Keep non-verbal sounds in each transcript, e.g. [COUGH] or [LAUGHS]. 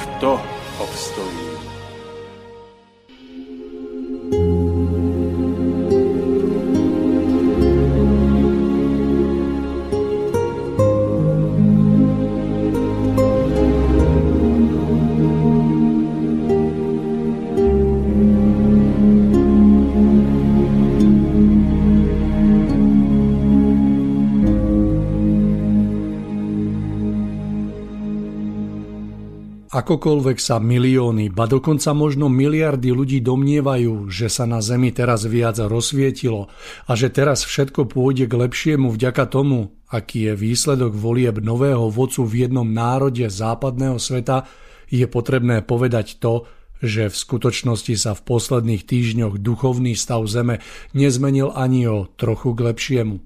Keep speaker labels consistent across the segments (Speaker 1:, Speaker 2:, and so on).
Speaker 1: kto obstojí.
Speaker 2: Akokoľvek sa milióny, ba dokonca možno miliardy ľudí domnievajú, že sa na Zemi teraz viac rozsvietilo a že teraz všetko pôjde k lepšiemu vďaka tomu, aký je výsledok volieb nového vodcu v jednom národe západného sveta, je potrebné povedať to, že v skutočnosti sa v posledných týždňoch duchovný stav Zeme nezmenil ani o trochu k lepšiemu.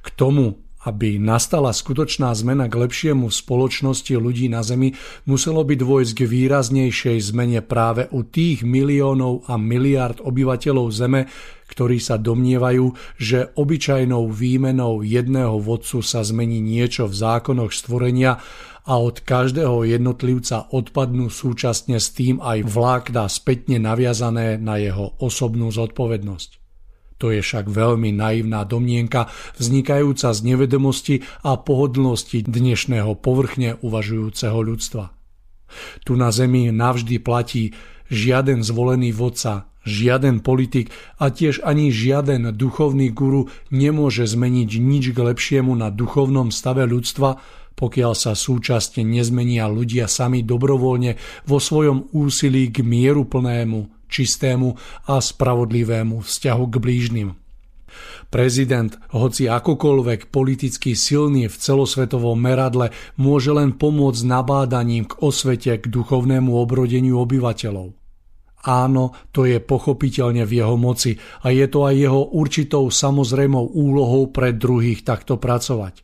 Speaker 2: K tomu, aby nastala skutočná zmena k lepšiemu v spoločnosti ľudí na Zemi, muselo by dôjsť k výraznejšej zmene práve u tých miliónov a miliard obyvateľov Zeme, ktorí sa domnievajú, že obyčajnou výmenou jedného vodcu sa zmení niečo v zákonoch stvorenia a od každého jednotlivca odpadnú súčasne s tým aj vlákna spätne naviazané na jeho osobnú zodpovednosť. To je však veľmi naivná domnienka, vznikajúca z nevedomosti a pohodlnosti dnešného povrchne uvažujúceho ľudstva. Tu na Zemi navždy platí žiaden zvolený vodca, žiaden politik a tiež ani žiaden duchovný guru nemôže zmeniť nič k lepšiemu na duchovnom stave ľudstva, pokiaľ sa súčasne nezmenia ľudia sami dobrovoľne vo svojom úsilí k mieru plnému, čistému a spravodlivému vzťahu k blížnym. Prezident, hoci akokoľvek politicky silný v celosvetovom meradle, môže len pomôcť nabádaním k osvete k duchovnému obrodeniu obyvateľov. Áno, to je pochopiteľne v jeho moci a je to aj jeho určitou samozrejmou úlohou pre druhých takto pracovať.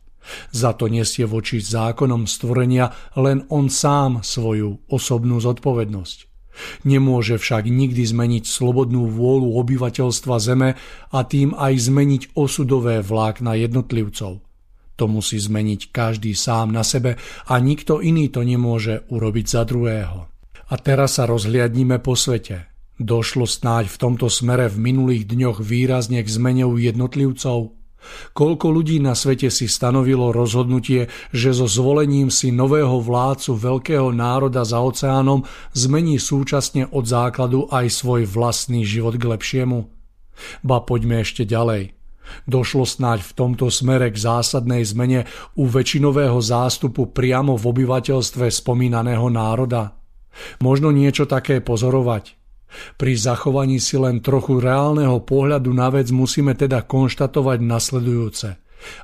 Speaker 2: Za to nesie voči zákonom stvorenia len on sám svoju osobnú zodpovednosť. Nemôže však nikdy zmeniť slobodnú vôľu obyvateľstva Zeme a tým aj zmeniť osudové vlákna jednotlivcov. To musí zmeniť každý sám na sebe a nikto iný to nemôže urobiť za druhého. A teraz sa rozhliadnime po svete. Došlo snáď v tomto smere v minulých dňoch výrazne k zmene u jednotlivcov? Koľko ľudí na svete si stanovilo rozhodnutie, že so zvolením si nového vládcu veľkého národa za oceánom zmení súčasne od základu aj svoj vlastný život k lepšiemu? Ba poďme ešte ďalej. Došlo snáď v tomto smere k zásadnej zmene u väčšinového zástupu priamo v obyvateľstve spomínaného národa. Možno niečo také pozorovať – pri zachovaní si len trochu reálneho pohľadu na vec musíme teda konštatovať nasledujúce.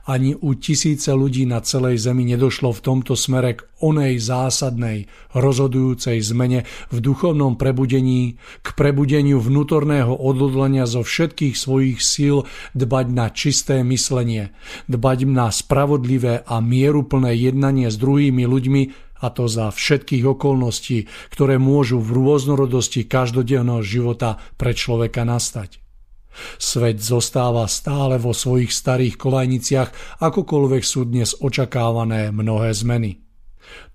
Speaker 2: Ani u tisíce ľudí na celej Zemi nedošlo v tomto smere k onej zásadnej, rozhodujúcej zmene v duchovnom prebudení, k prebudeniu vnútorného odhodlania zo všetkých svojich síl dbať na čisté myslenie, dbať na spravodlivé a mieruplné jednanie s druhými ľuďmi a to za všetkých okolností, ktoré môžu v rôznorodosti každodenného života pre človeka nastať. Svet zostáva stále vo svojich starých kolajniciach, akokoľvek sú dnes očakávané mnohé zmeny.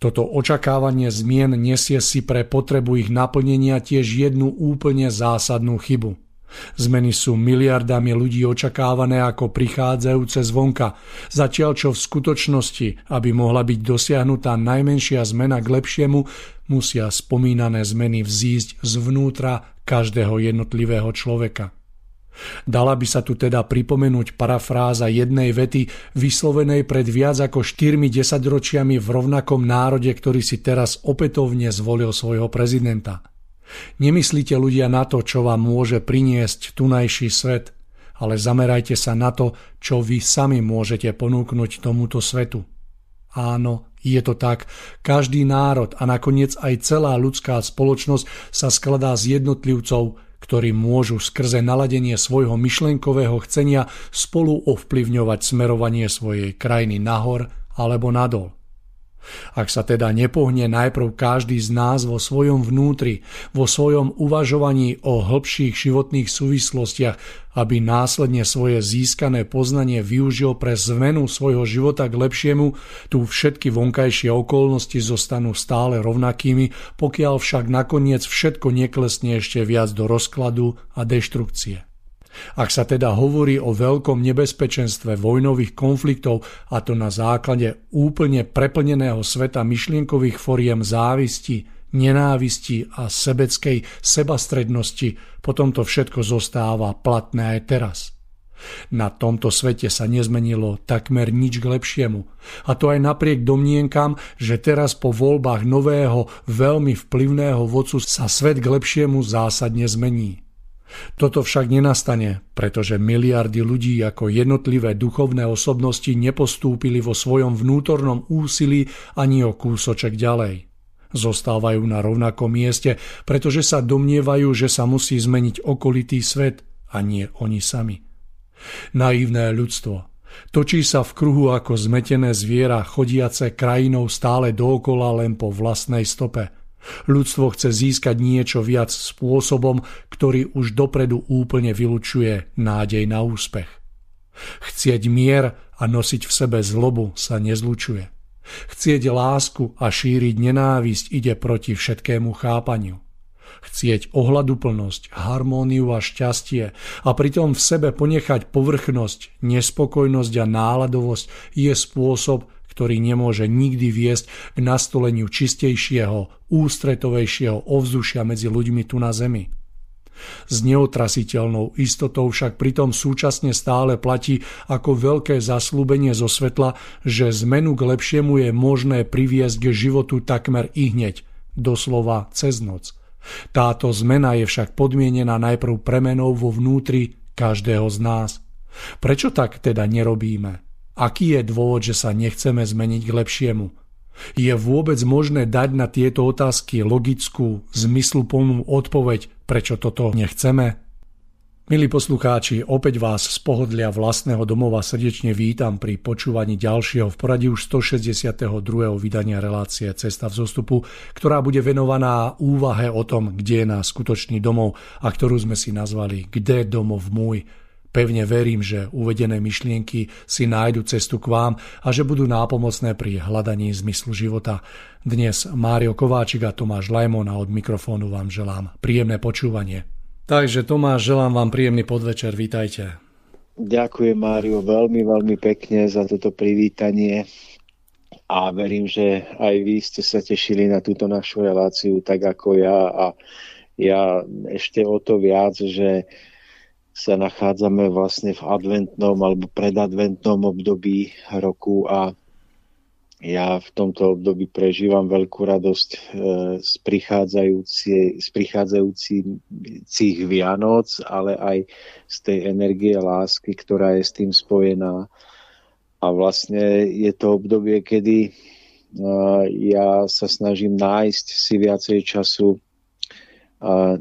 Speaker 2: Toto očakávanie zmien nesie si pre potrebu ich naplnenia tiež jednu úplne zásadnú chybu – Zmeny sú miliardami ľudí očakávané ako prichádzajúce zvonka, zatiaľ čo v skutočnosti, aby mohla byť dosiahnutá najmenšia zmena k lepšiemu, musia spomínané zmeny vzísť zvnútra každého jednotlivého človeka. Dala by sa tu teda pripomenúť parafráza jednej vety vyslovenej pred viac ako 4 desaťročiami v rovnakom národe, ktorý si teraz opätovne zvolil svojho prezidenta. Nemyslíte ľudia na to, čo vám môže priniesť tunajší svet, ale zamerajte sa na to, čo vy sami môžete ponúknuť tomuto svetu. Áno, je to tak. Každý národ a nakoniec aj celá ľudská spoločnosť sa skladá z jednotlivcov, ktorí môžu skrze naladenie svojho myšlenkového chcenia spolu ovplyvňovať smerovanie svojej krajiny nahor alebo nadol. Ak sa teda nepohne najprv každý z nás vo svojom vnútri, vo svojom uvažovaní o hĺbších životných súvislostiach, aby následne svoje získané poznanie využil pre zmenu svojho života k lepšiemu, tu všetky vonkajšie okolnosti zostanú stále rovnakými, pokiaľ však nakoniec všetko neklesne ešte viac do rozkladu a deštrukcie. Ak sa teda hovorí o veľkom nebezpečenstve vojnových konfliktov, a to na základe úplne preplneného sveta myšlienkových foriem závisti, nenávisti a sebeckej sebastrednosti, potom to všetko zostáva platné aj teraz. Na tomto svete sa nezmenilo takmer nič k lepšiemu. A to aj napriek domnienkam, že teraz po voľbách nového, veľmi vplyvného vodcu sa svet k lepšiemu zásadne zmení. Toto však nenastane, pretože miliardy ľudí ako jednotlivé duchovné osobnosti nepostúpili vo svojom vnútornom úsilí ani o kúsoček ďalej. Zostávajú na rovnakom mieste, pretože sa domnievajú, že sa musí zmeniť okolitý svet a nie oni sami. Naivné ľudstvo. Točí sa v kruhu ako zmetené zviera, chodiace krajinou stále dookola len po vlastnej stope – Ľudstvo chce získať niečo viac spôsobom, ktorý už dopredu úplne vylučuje nádej na úspech. Chcieť mier a nosiť v sebe zlobu sa nezlučuje. Chcieť lásku a šíriť nenávisť ide proti všetkému chápaniu. Chcieť ohľaduplnosť, harmóniu a šťastie a pritom v sebe ponechať povrchnosť, nespokojnosť a náladovosť je spôsob, ktorý nemôže nikdy viesť k nastoleniu čistejšieho, ústretovejšieho ovzdušia medzi ľuďmi tu na Zemi. S neotrasiteľnou istotou však pritom súčasne stále platí ako veľké zaslúbenie zo svetla, že zmenu k lepšiemu je možné priviesť k životu takmer i hneď, doslova cez noc. Táto zmena je však podmienená najprv premenou vo vnútri každého z nás. Prečo tak teda nerobíme? Aký je dôvod, že sa nechceme zmeniť k lepšiemu? Je vôbec možné dať na tieto otázky logickú, zmysluplnú odpoveď, prečo toto nechceme? Milí poslucháči, opäť vás z pohodlia vlastného domova srdečne vítam pri počúvaní ďalšieho v poradí už 162. vydania relácie Cesta v zostupu, ktorá bude venovaná úvahe o tom, kde je náš skutočný domov a ktorú sme si nazvali Kde domov môj? Pevne verím, že uvedené myšlienky si nájdu cestu k vám a že budú nápomocné pri hľadaní zmyslu života. Dnes Mário Kováčik a Tomáš Lajmon a od mikrofónu vám želám príjemné počúvanie. Takže Tomáš, želám vám príjemný podvečer, vítajte.
Speaker 3: Ďakujem Mário veľmi, veľmi pekne za toto privítanie a verím, že aj vy ste sa tešili na túto našu reláciu tak ako ja a ja ešte o to viac, že sa nachádzame vlastne v adventnom alebo predadventnom období roku a ja v tomto období prežívam veľkú radosť e, z, z prichádzajúcich Vianoc, ale aj z tej energie lásky, ktorá je s tým spojená. A vlastne je to obdobie, kedy e, ja sa snažím nájsť si viacej času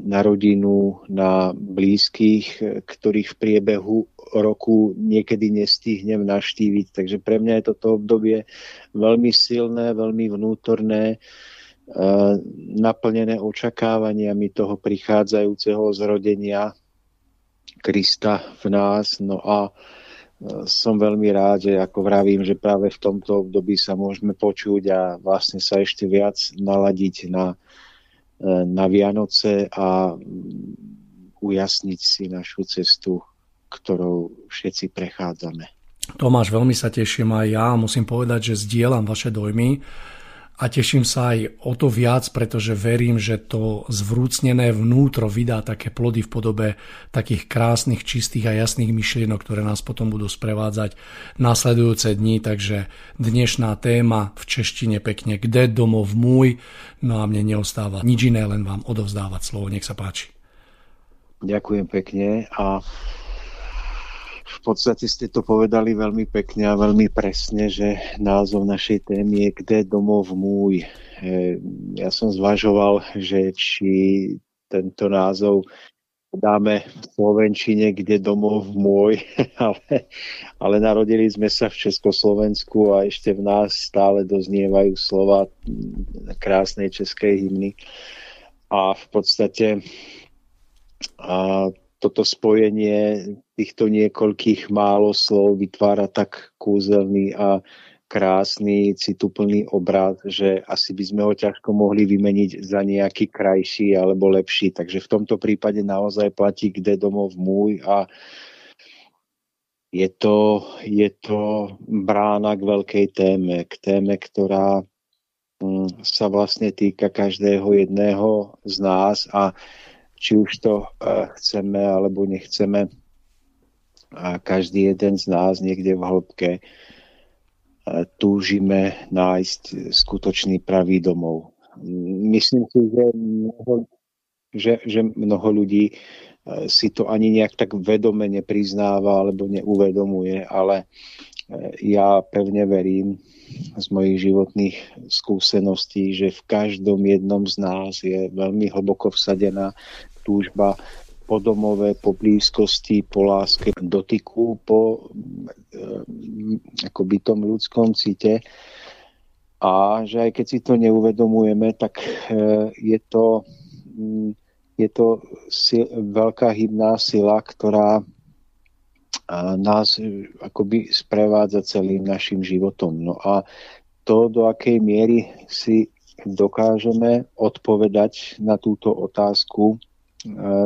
Speaker 3: na rodinu, na blízkych, ktorých v priebehu roku niekedy nestihnem naštíviť. Takže pre mňa je toto obdobie veľmi silné, veľmi vnútorné, naplnené očakávaniami toho prichádzajúceho zrodenia Krista v nás. No a som veľmi rád, že ako vravím, že práve v tomto období sa môžeme počuť a vlastne sa ešte viac naladiť na na Vianoce a ujasniť si našu cestu, ktorou všetci prechádzame.
Speaker 2: Tomáš, veľmi sa teším aj ja. Musím povedať, že zdieľam vaše dojmy a teším sa aj o to viac, pretože verím, že to zvrúcnené vnútro vydá také plody v podobe takých krásnych, čistých a jasných myšlienok, ktoré nás potom budú sprevádzať následujúce dni. Takže dnešná téma v češtine pekne Kde domov môj? No a mne neostáva nič iné, len vám odovzdávať slovo. Nech sa páči.
Speaker 3: Ďakujem pekne a v podstate ste to povedali veľmi pekne a veľmi presne, že názov našej témy je Kde domov môj? E, ja som zvažoval, že či tento názov dáme v Slovenčine, kde domov môj, [LAUGHS] ale, ale narodili sme sa v Československu a ešte v nás stále doznievajú slova krásnej českej hymny. A v podstate a toto spojenie týchto niekoľkých málo slov vytvára tak kúzelný a krásny, cituplný obrad, že asi by sme ho ťažko mohli vymeniť za nejaký krajší alebo lepší. Takže v tomto prípade naozaj platí kde domov môj a je to, je to brána k veľkej téme, k téme, ktorá mm, sa vlastne týka každého jedného z nás a či už to eh, chceme alebo nechceme. A každý jeden z nás niekde v hĺbke eh, túžime nájsť skutočný pravý domov. Myslím si, že mnoho, že, že mnoho ľudí eh, si to ani nejak tak vedome nepriznáva alebo neuvedomuje, ale ja pevne verím z mojich životných skúseností, že v každom jednom z nás je veľmi hlboko vsadená túžba po domove, po blízkosti, po láske, dotyku, po e, akoby tom ľudskom cite. A že aj keď si to neuvedomujeme, tak e, je to, mm, je to sil, veľká hybná sila, ktorá nás akoby sprevádza celým našim životom. No a to, do akej miery si dokážeme odpovedať na túto otázku,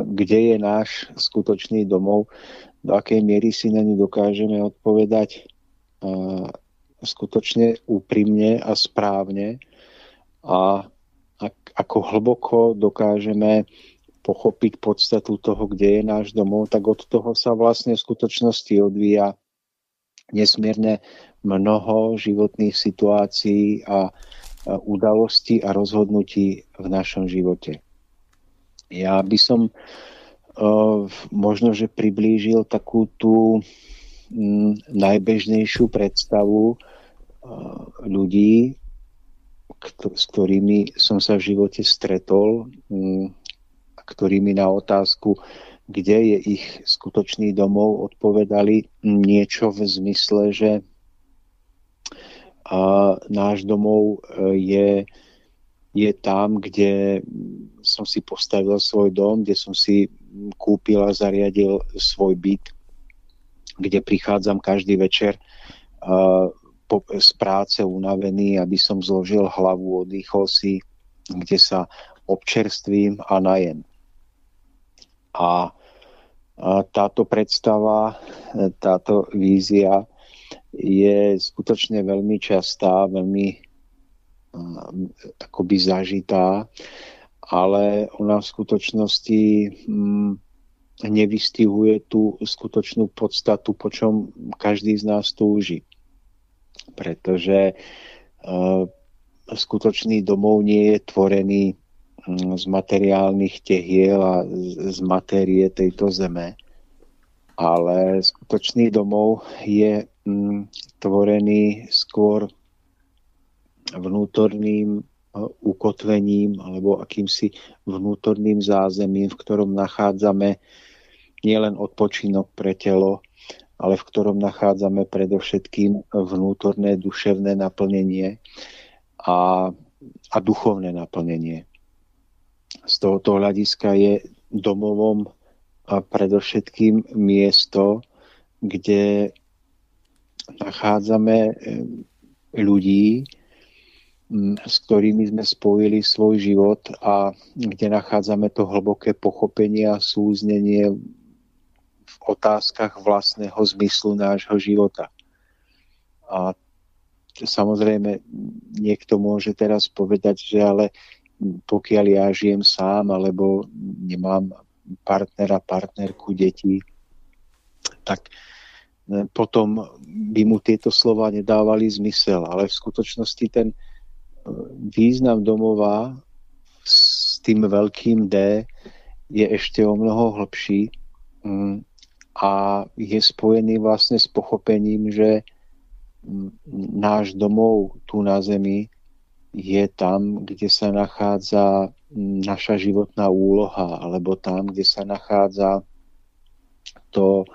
Speaker 3: kde je náš skutočný domov, do akej miery si na ňu dokážeme odpovedať skutočne úprimne a správne a ako hlboko dokážeme pochopiť podstatu toho, kde je náš domov, tak od toho sa vlastne v skutočnosti odvíja nesmierne mnoho životných situácií a udalostí a rozhodnutí v našom živote. Ja by som uh, možno, že priblížil takú tú um, najbežnejšiu predstavu uh, ľudí, s ktorými som sa v živote stretol, um, ktorými na otázku, kde je ich skutočný domov, odpovedali niečo v zmysle, že a náš domov e, je je tam, kde som si postavil svoj dom, kde som si kúpil a zariadil svoj byt, kde prichádzam každý večer uh, po, z práce unavený, aby som zložil hlavu, oddychol si, kde sa občerstvím a najem. A, a táto predstava, táto vízia je skutočne veľmi častá, veľmi akoby zažitá, ale ona v skutočnosti hm, nevystihuje tú skutočnú podstatu, po čom každý z nás túži. Pretože uh, skutočný domov nie je tvorený hm, z materiálnych tehiel a z, matérie tejto zeme, ale skutočný domov je hm, tvorený skôr vnútorným eh, ukotvením alebo akýmsi vnútorným zázemím, v ktorom nachádzame nielen odpočinok pre telo, ale v ktorom nachádzame predovšetkým vnútorné duševné naplnenie a, a duchovné naplnenie. Z tohoto hľadiska je domovom a predovšetkým miesto, kde nachádzame eh, ľudí, s ktorými sme spojili svoj život a kde nachádzame to hlboké pochopenie a súznenie v otázkach vlastného zmyslu nášho života. A samozrejme, niekto môže teraz povedať, že ale pokiaľ ja žijem sám, alebo nemám partnera, partnerku, deti, tak e, potom by mu tieto slova nedávali zmysel. Ale v skutočnosti ten význam domova s tým veľkým D je ešte o mnoho hlbší mm, a je spojený vlastne s pochopením, že mm, náš domov tu na Zemi je tam, kde sa nachádza mm, naša životná úloha, alebo tam, kde sa nachádza to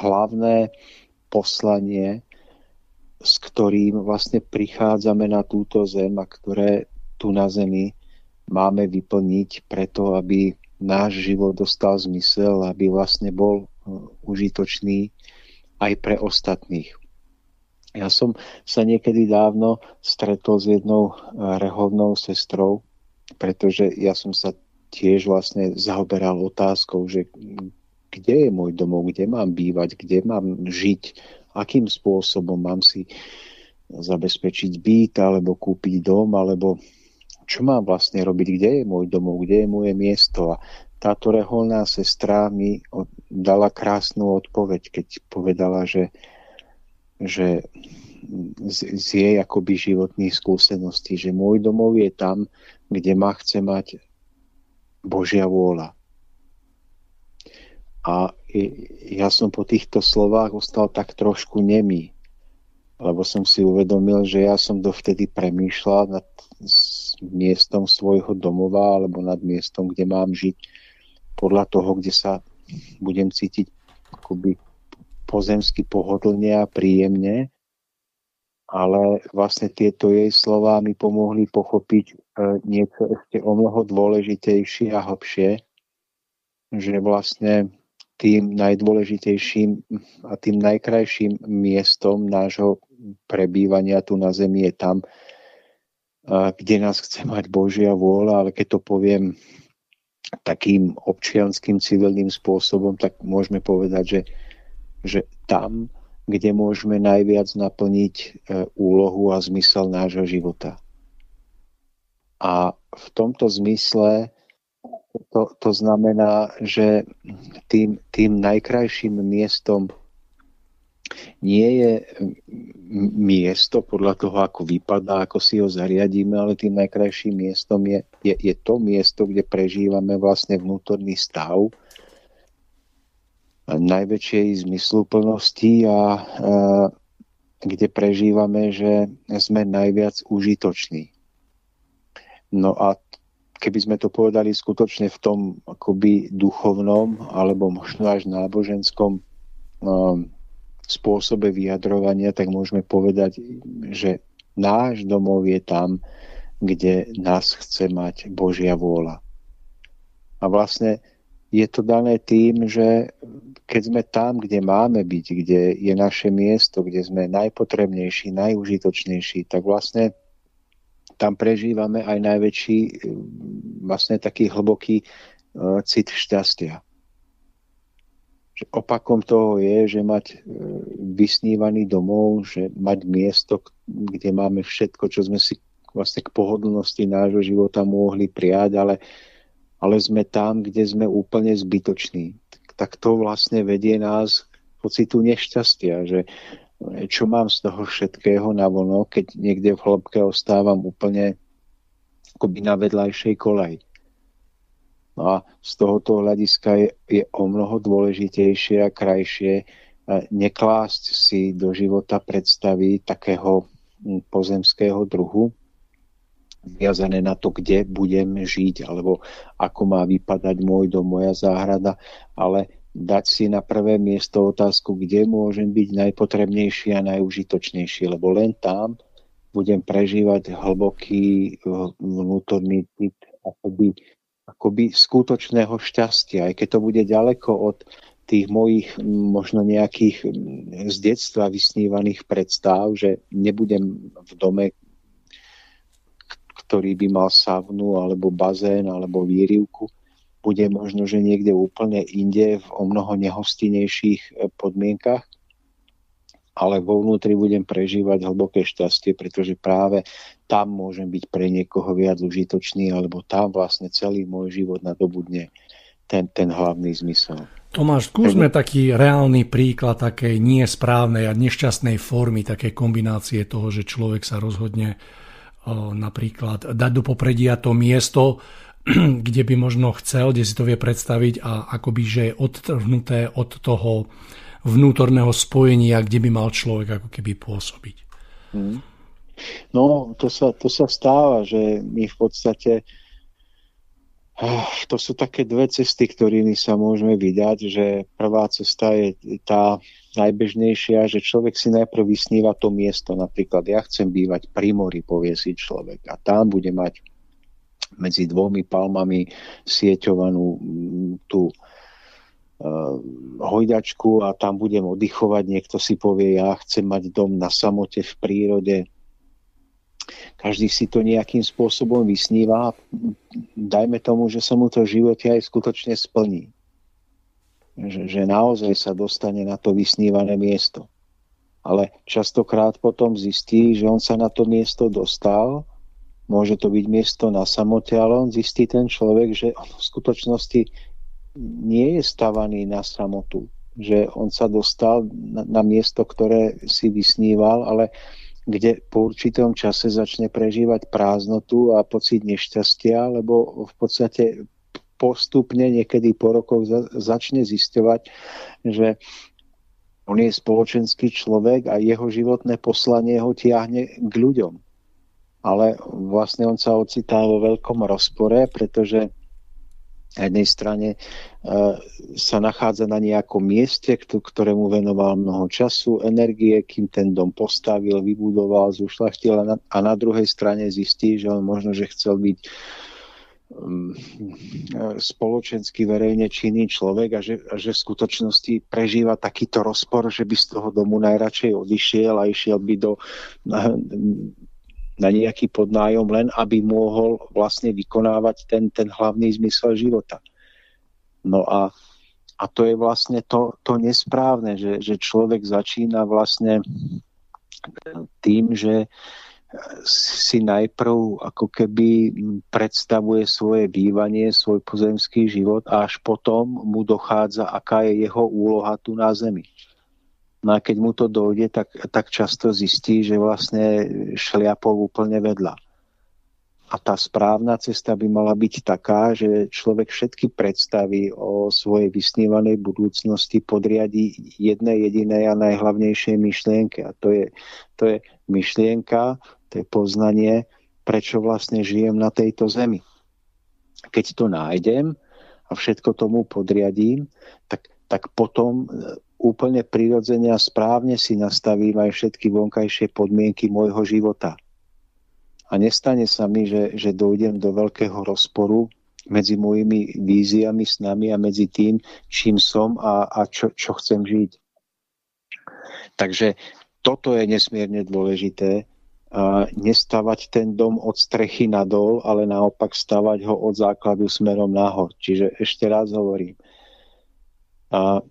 Speaker 3: hlavné poslanie, s ktorým vlastne prichádzame na túto zem a ktoré tu na zemi máme vyplniť preto, aby náš život dostal zmysel, aby vlastne bol e, užitočný aj pre ostatných. Ja som sa niekedy dávno stretol s jednou eh, rehovnou sestrou, pretože ja som sa tiež vlastne zaoberal otázkou, že kde je môj domov, kde mám bývať, kde mám žiť, akým spôsobom mám si zabezpečiť byt, alebo kúpiť dom, alebo čo mám vlastne robiť, kde je môj domov, kde je moje miesto. A táto reholná sestra mi dala krásnu odpoveď, keď povedala, že že z, z jej akoby životných skúseností, že môj domov je tam, kde ma chce mať Božia vôľa. A ja som po týchto slovách ostal tak trošku nemý, lebo som si uvedomil, že ja som dovtedy premýšľal nad miestom svojho domova alebo nad miestom, kde mám žiť podľa toho, kde sa budem cítiť akoby pozemsky pohodlne a príjemne, ale vlastne tieto jej slová mi pomohli pochopiť e, niečo ešte o mnoho dôležitejšie a hlbšie, že vlastne tým najdôležitejším a tým najkrajším miestom nášho prebývania tu na Zemi je tam, kde nás chce mať Božia vôľa, ale keď to poviem takým občianským civilným spôsobom, tak môžeme povedať, že že tam, kde môžeme najviac naplniť e, úlohu a zmysel nášho života. A v tomto zmysle to, to znamená, že tým, tým najkrajším miestom nie je miesto podľa toho, ako vypadá, ako si ho zariadíme, ale tým najkrajším miestom je, je, je to miesto, kde prežívame vlastne vnútorný stav, najväčšej zmysluplnosti a, a kde prežívame, že sme najviac užitoční. No a keby sme to povedali skutočne v tom akoby duchovnom alebo možno až náboženskom um, spôsobe vyjadrovania, tak môžeme povedať, že náš domov je tam, kde nás chce mať Božia vôľa. A vlastne je to dané tým, že keď sme tam, kde máme byť, kde je naše miesto, kde sme najpotrebnejší, najúžitočnejší, tak vlastne tam prežívame aj najväčší vlastne taký hlboký uh, cit šťastia. Opakom toho je, že mať uh, vysnívaný domov, že mať miesto, kde máme všetko, čo sme si vlastne k pohodlnosti nášho života mohli prijať, ale ale sme tam, kde sme úplne zbytoční. Tak to vlastne vedie nás k pocitu nešťastia, že čo mám z toho všetkého na vono, keď niekde v hĺbke ostávam úplne akoby na vedľajšej kolej. No a z tohoto hľadiska je, je o mnoho dôležitejšie a krajšie neklásť si do života predstavy takého pozemského druhu, viazané na to, kde budem žiť, alebo ako má vypadať môj dom, moja záhrada, ale dať si na prvé miesto otázku, kde môžem byť najpotrebnejší a najužitočnejší, lebo len tam budem prežívať hlboký eh, vnútorný typ akoby, akoby skutočného šťastia, aj keď to bude ďaleko od tých mojich možno nejakých z detstva vysnívaných predstav, že nebudem v dome, ktorý by mal savnu alebo bazén alebo výrivku, bude možno, že niekde úplne inde v o mnoho nehostinejších e, podmienkach. ale vo vnútri budem prežívať hlboké šťastie, pretože práve tam môžem byť pre niekoho viac užitočný, alebo tam vlastne celý môj život nadobudne ten, ten hlavný zmysel.
Speaker 2: Tomáš, skúsme taký reálny príklad takej nesprávnej a nešťastnej formy, také kombinácie toho, že človek sa rozhodne o, napríklad dať do popredia to miesto, [CLEARS THROAT] kde by možno chcel, kde si to vie predstaviť a akoby, že je odtrhnuté od toho vnútorného spojenia, kde by mal človek ako keby pôsobiť. Hmm.
Speaker 3: No, to sa, to sa stáva, že my v podstate ah, to sú také dve cesty, ktorými sa môžeme vydať, že prvá cesta je tá najbežnejšia, že človek si najprv vysníva to miesto, napríklad ja chcem bývať pri mori, povie si človek a tam bude mať medzi dvomi palmami sieťovanú tú Eh, hojdačku a tam budem oddychovať. Niekto si povie, ja chcem mať dom na samote v prírode. Každý si to nejakým spôsobom vysníva. Dajme tomu, že sa mu to v živote aj skutočne splní. Že, že naozaj sa dostane na to vysnívané miesto. Ale častokrát potom zistí, že on sa na to miesto dostal, môže to byť miesto na samote, ale on zistí ten človek, že on v skutočnosti nie je stavaný na samotu, že on sa dostal na, na miesto, ktoré si vysníval, ale kde po určitom čase začne prežívať prázdnotu a pocit nešťastia, lebo v podstate postupne, niekedy po rokoch za, začne zisťovať, že on je spoločenský človek a jeho životné poslanie ho tiahne k ľuďom. Ale vlastne on sa ocitá vo veľkom rozpore, pretože na jednej strane e, sa nachádza na nejakom mieste, ktorému venoval mnoho času, energie, kým ten dom postavil, vybudoval, zušlachtil a na, druhej strane zistí, že on možno, že chcel byť um, spoločensky verejne činný človek a že, a že v skutočnosti prežíva takýto rozpor, že by z toho domu najradšej odišiel a išiel by do na nejaký podnájom, len aby mohol vlastne vykonávať ten, ten hlavný zmysel života. No a, a to je vlastne to, to nesprávne, že, že človek začína vlastne tým, že si najprv ako keby predstavuje svoje bývanie, svoj pozemský život a až potom mu dochádza, aká je jeho úloha tu na Zemi. No a keď mu to dojde, tak, tak často zistí, že vlastne šliapol úplne vedľa. A tá správna cesta by mala byť taká, že človek všetky predstavy o svojej vysnívanej budúcnosti podriadi jednej jedinej a najhlavnejšej myšlienke. A to je, to je myšlienka, to je poznanie, prečo vlastne žijem na tejto zemi. Keď to nájdem a všetko tomu podriadím, tak, tak potom úplne prirodzene a správne si nastavím aj všetky vonkajšie podmienky môjho života. A nestane sa mi, že, že dojdem do veľkého rozporu medzi mojimi víziami, snami a medzi tým, čím som a, a čo, čo chcem žiť. Takže toto je nesmierne dôležité. A nestavať ten dom od strechy nadol, ale naopak stavať ho od základu smerom nahor. Čiže ešte raz hovorím, a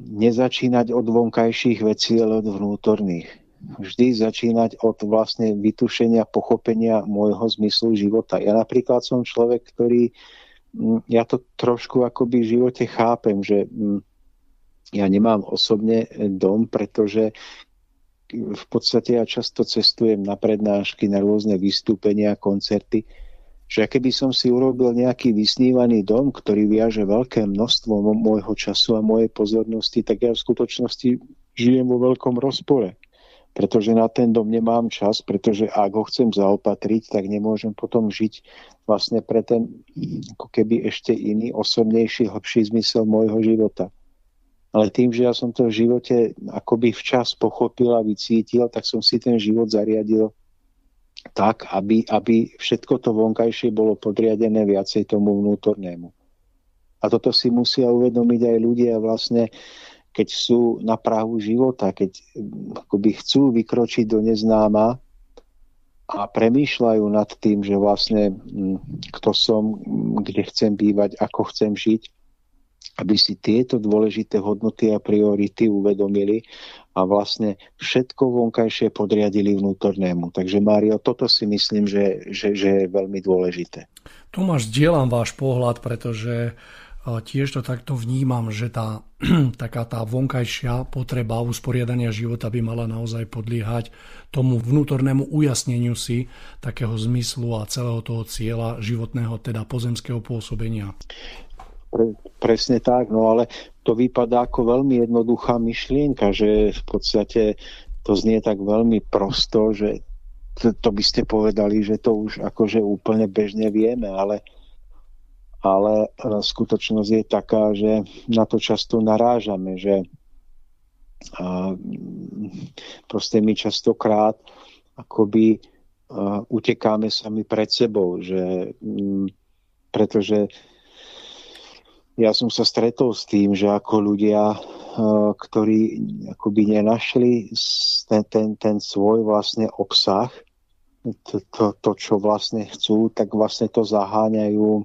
Speaker 3: nezačínať od vonkajších vecí, ale od vnútorných. Vždy začínať od vlastne vytušenia, pochopenia môjho zmyslu života. Ja napríklad som človek, ktorý, mm, ja to trošku akoby v živote chápem, že mm, ja nemám osobne dom, pretože v podstate ja často cestujem na prednášky, na rôzne vystúpenia, koncerty že keby som si urobil nejaký vysnívaný dom, ktorý viaže veľké množstvo môjho času a mojej pozornosti, tak ja v skutočnosti žijem vo veľkom rozpore. Pretože na ten dom nemám čas, pretože ak ho chcem zaopatriť, tak nemôžem potom žiť vlastne pre ten ako keby ešte iný, osobnejší, hlbší zmysel môjho života. Ale tým, že ja som to v živote akoby včas pochopil a vycítil, tak som si ten život zariadil tak, aby, aby všetko to vonkajšie bolo podriadené viacej tomu vnútornému. A toto si musia uvedomiť aj ľudia vlastne, keď sú na prahu života, keď akoby chcú vykročiť do neznáma a premýšľajú nad tým, že vlastne hm, kto som, kde chcem bývať, ako chcem žiť, aby si tieto dôležité hodnoty a priority uvedomili a vlastne všetko vonkajšie podriadili vnútornému. Takže Mário, toto si myslím, že, že, že je veľmi dôležité.
Speaker 2: Tomáš, zdieľam váš pohľad, pretože tiež to takto vnímam, že tá, [CLEARS THROAT] taká tá vonkajšia potreba usporiadania života by mala naozaj podliehať tomu vnútornému ujasneniu si takého zmyslu a celého toho cieľa životného, teda pozemského pôsobenia.
Speaker 3: Pre, presne tak, no ale to vypadá ako veľmi jednoduchá myšlienka, že v podstate to znie tak veľmi prosto, že to, to by ste povedali, že to už akože úplne bežne vieme, ale, ale e, skutočnosť je taká, že na to často narážame, že a, proste my častokrát akoby a, utekáme sami pred sebou, že m, pretože ja som sa stretol s tým, že ako ľudia, eh, ktorí akoby nenašli ten, ten, ten svoj vlastne obsah, to, to, to, čo vlastne chcú, tak vlastne to zaháňajú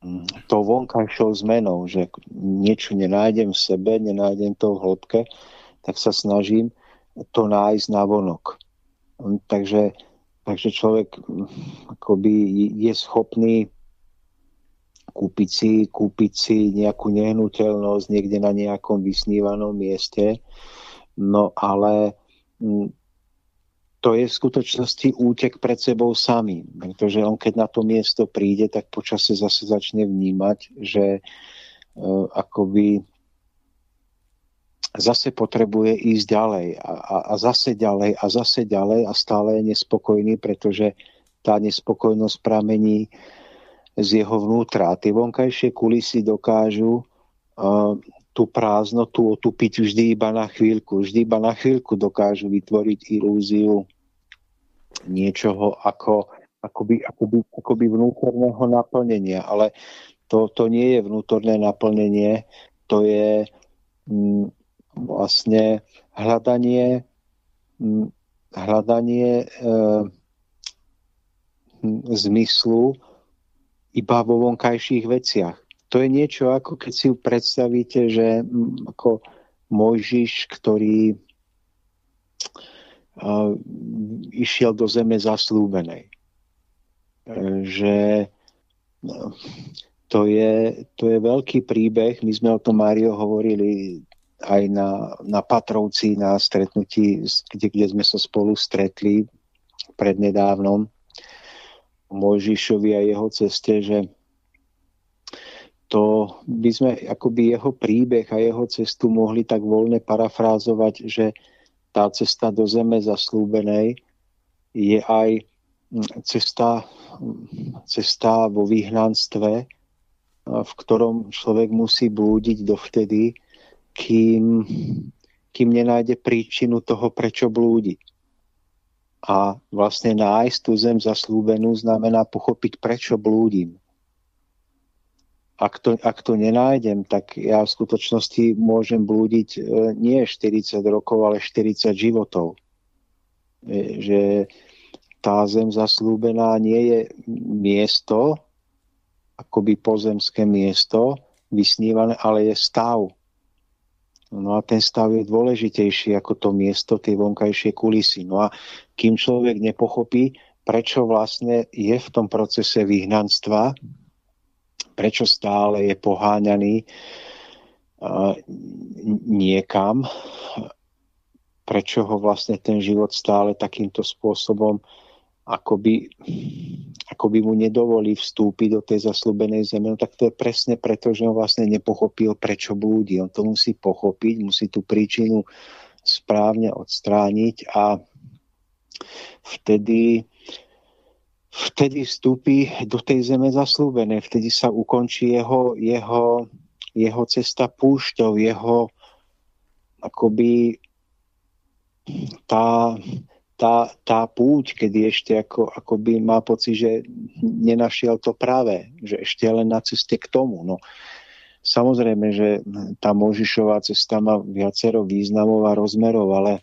Speaker 3: hm, tou vonkajšou zmenou, že niečo nenájdem v sebe, nenájdem to v hĺbke, tak sa snažím to nájsť na vonok. Takže, takže človek hm, akoby je schopný kúpiť si, kúpiť si nejakú nehnuteľnosť niekde na nejakom vysnívanom mieste. No ale mm, to je v skutočnosti útek pred sebou samým, pretože on keď na to miesto príde, tak počase zase začne vnímať, že uh, akoby zase potrebuje ísť ďalej a, a, a zase ďalej a zase ďalej a stále je nespokojný, pretože tá nespokojnosť pramení z jeho vnútra. A tie vonkajšie kulisy dokážu tú prázdnotu otupiť vždy iba na chvíľku. Vždy iba na chvíľku dokážu vytvoriť ilúziu niečoho ako, akoby, akoby, akoby vnútorného naplnenia. Ale to, to nie je vnútorné naplnenie, to je mm, vlastne hľadanie, mm, hľadanie e, zmyslu iba vo vonkajších veciach. To je niečo, ako keď si predstavíte, že mm, ako Mojžiš, ktorý uh, išiel do zeme zaslúbenej. Uh, že uh, to, je, to je veľký príbeh. My sme o tom, Mário, hovorili aj na, na Patrovci, na stretnutí, kde, kde sme sa spolu stretli prednedávnom. Mojžišovi a jeho ceste, že to by sme akoby jeho príbeh a jeho cestu mohli tak voľne parafrázovať, že tá cesta do zeme zaslúbenej je aj cesta, cesta vo vyhnanstve, v ktorom človek musí blúdiť dovtedy, kým, kým nenájde príčinu toho, prečo blúdi. A vlastne nájsť tú zem zaslúbenú znamená pochopiť, prečo blúdim. Ak to, ak to nenájdem, tak ja v skutočnosti môžem blúdiť e, nie 40 rokov, ale 40 životov. E, že tá zem zaslúbená nie je miesto, akoby pozemské miesto, vysnívané, ale je stav. No a ten stav je dôležitejší ako to miesto tej vonkajšie kulisy. No a kým človek nepochopí, prečo vlastne je v tom procese vyhnanstva, prečo stále je poháňaný niekam, prečo ho vlastne ten život stále takýmto spôsobom akoby, akoby mu nedovolí vstúpiť do tej zaslúbenej zeme, no tak to je presne preto, že on vlastne nepochopil, prečo blúdi. On to musí pochopiť, musí tú príčinu správne odstrániť a vtedy vtedy vstúpi do tej zeme zaslúbenej, vtedy sa ukončí jeho, jeho, jeho cesta púšťou, jeho akoby tá, tá, tá púť, kedy ešte ako, akoby má pocit, že nenašiel to práve, že ešte len na ceste k tomu. No, samozrejme, že tá Možišová cesta má viacero významov a rozmerov, ale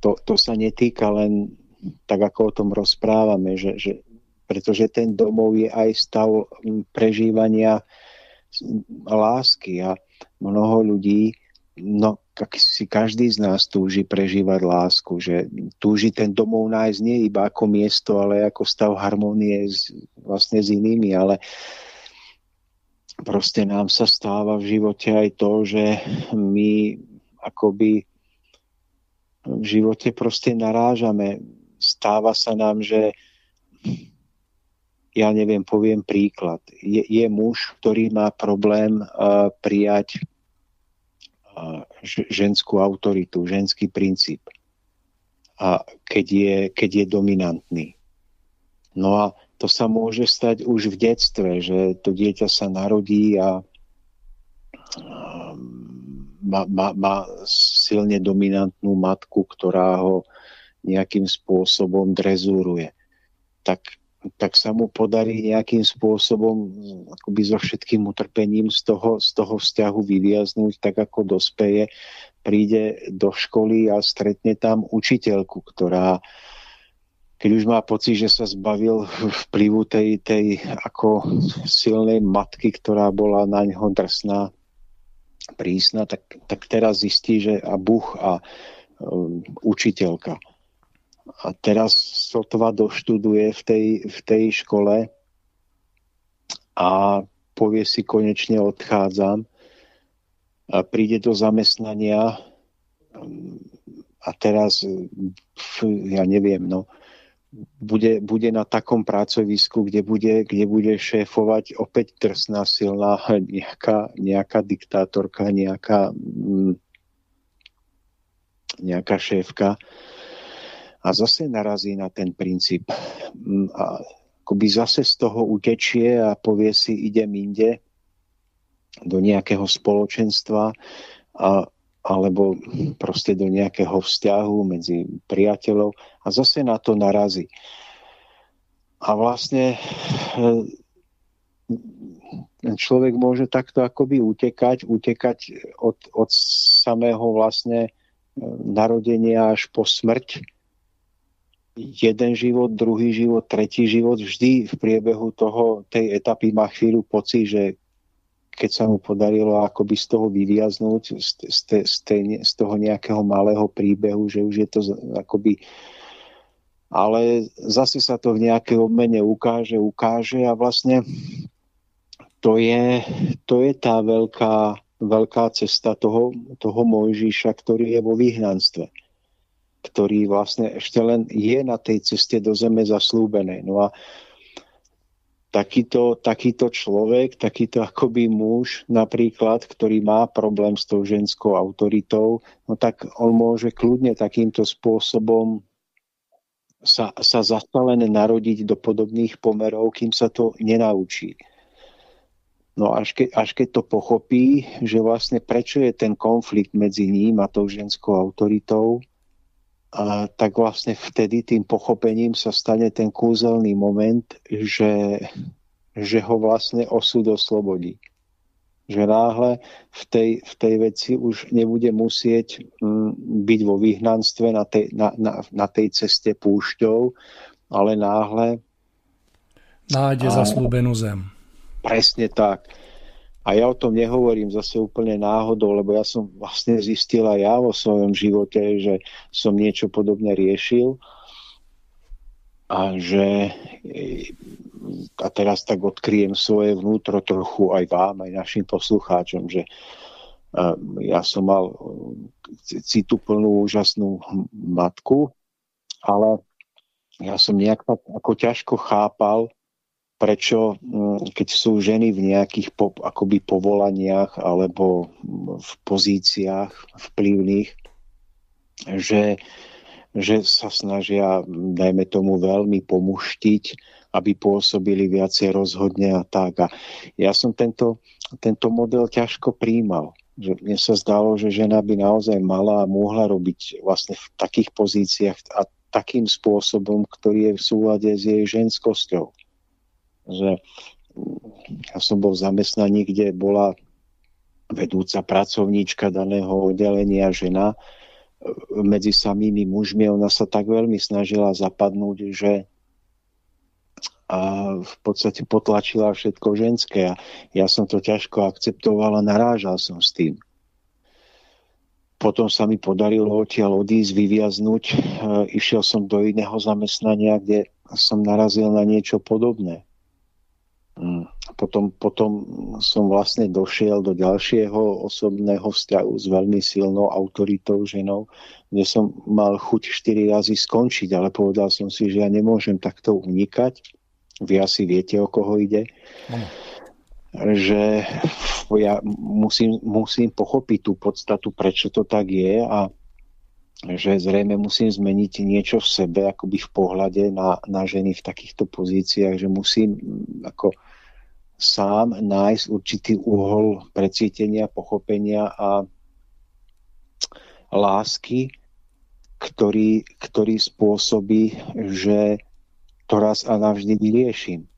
Speaker 3: to, to sa netýka len tak, ako o tom rozprávame, že, že, pretože ten domov je aj stav prežívania lásky a mnoho ľudí no, si každý z nás túži prežívať lásku, že túži ten domov nájsť nie iba ako miesto, ale ako stav harmonie s, vlastne s inými, ale proste nám sa stáva v živote aj to, že my akoby v živote proste narážame. Stáva sa nám, že ja neviem, poviem príklad. Je, je muž, ktorý má problém uh, prijať ženskú autoritu, ženský princíp. A keď je, keď je dominantný. No a to sa môže stať už v detstve, že to dieťa sa narodí a má, má, má silne dominantnú matku, ktorá ho nejakým spôsobom drezúruje. Tak tak sa mu podarí nejakým spôsobom akoby so všetkým utrpením z toho, z toho vzťahu vyviaznúť, tak ako dospeje, príde do školy a stretne tam učiteľku, ktorá keď už má pocit, že sa zbavil vplyvu tej, tej ako silnej matky, ktorá bola na ňo drsná, prísna, tak, tak teraz zistí, že a Buch a um, učiteľka. A teraz sotva doštuduje v tej, v tej škole a povie si konečne odchádzam. A príde do zamestnania a teraz ja neviem, no bude, bude na takom pracovisku, kde bude, kde bude šéfovať opäť drsná, silná nejaká, nejaká diktátorka, nejaká, mm, nejaká šéfka a zase narazí na ten princíp. Mm, a akoby zase z toho utečie a povie si, idem inde do nejakého spoločenstva a, alebo proste do nejakého vzťahu medzi priateľov a zase na to narazí. A vlastne ten človek môže takto akoby utekať, utekať od, od samého vlastne e, narodenia až po smrť jeden život, druhý život, tretí život, vždy v priebehu toho, tej etapy má chvíľu pocit, že keď sa mu podarilo akoby z toho vyviaznúť, z, z, z, z toho nejakého malého príbehu, že už je to akoby ale zase sa to v nejakej obmene ukáže, ukáže a vlastne to je, to je tá veľká, veľká cesta toho, toho Mojžiša, ktorý je vo vyhnanstve ktorý vlastne ešte len je na tej ceste do zeme zaslúbenej. No a takýto, takýto človek, takýto akoby muž napríklad, ktorý má problém s tou ženskou autoritou, no tak on môže kľudne takýmto spôsobom sa, sa zasa narodiť do podobných pomerov, kým sa to nenaučí. No až, ke, až keď to pochopí, že vlastne prečo je ten konflikt medzi ním a tou ženskou autoritou, a tak vlastne vtedy tým pochopením sa stane ten kúzelný moment, že, že ho vlastne osud oslobodí. Že náhle v tej, v tej veci už nebude musieť mm, byť vo vyhnanstve na tej, na, na, na tej ceste púšťou, ale náhle
Speaker 2: nájde zaslúbenú zem.
Speaker 3: Presne tak a ja o tom nehovorím zase úplne náhodou, lebo ja som vlastne zistil aj ja vo svojom živote, že som niečo podobne riešil. A že a teraz tak odkryjem svoje vnútro trochu aj vám, aj našim poslucháčom, že ja som mal citu plnú úžasnú matku, ale ja som nejak tak ako ťažko chápal, prečo mm, keď sú ženy v nejakých po, akoby povolaniach alebo v pozíciách vplyvných, že, že sa snažia, dajme tomu, veľmi pomuštiť, aby pôsobili viacej rozhodne a tak. A ja som tento, tento model ťažko príjmal. Že mne sa zdalo, že žena by naozaj mala a mohla robiť vlastne v takých pozíciách a takým spôsobom, ktorý je v súlade s jej ženskosťou že ja som bol v zamestnaní, kde bola vedúca pracovníčka daného oddelenia žena medzi samými mužmi. Ona sa tak veľmi snažila zapadnúť, že a v podstate potlačila všetko ženské. A ja som to ťažko akceptoval a narážal som s tým. potom sa mi podarilo odtiaľ odísť, vyviaznuť. E, išiel som do iného zamestnania, kde som narazil na niečo podobné. Mm. Potom, potom som vlastne došiel do ďalšieho osobného vzťahu s veľmi silnou autoritou ženou, kde som mal chuť 4 razy skončiť, ale povedal som si, že ja nemôžem takto unikať. Vy asi viete, o koho ide. Mm že ja musím, musím pochopiť tú podstatu, prečo to tak je a že zrejme musím zmeniť niečo v sebe, akoby v pohľade na, na ženy v takýchto pozíciách, že musím ako sám nájsť určitý uhol precítenia, pochopenia a lásky, ktorý, ktorý spôsobí, že to raz a navždy vyrieším.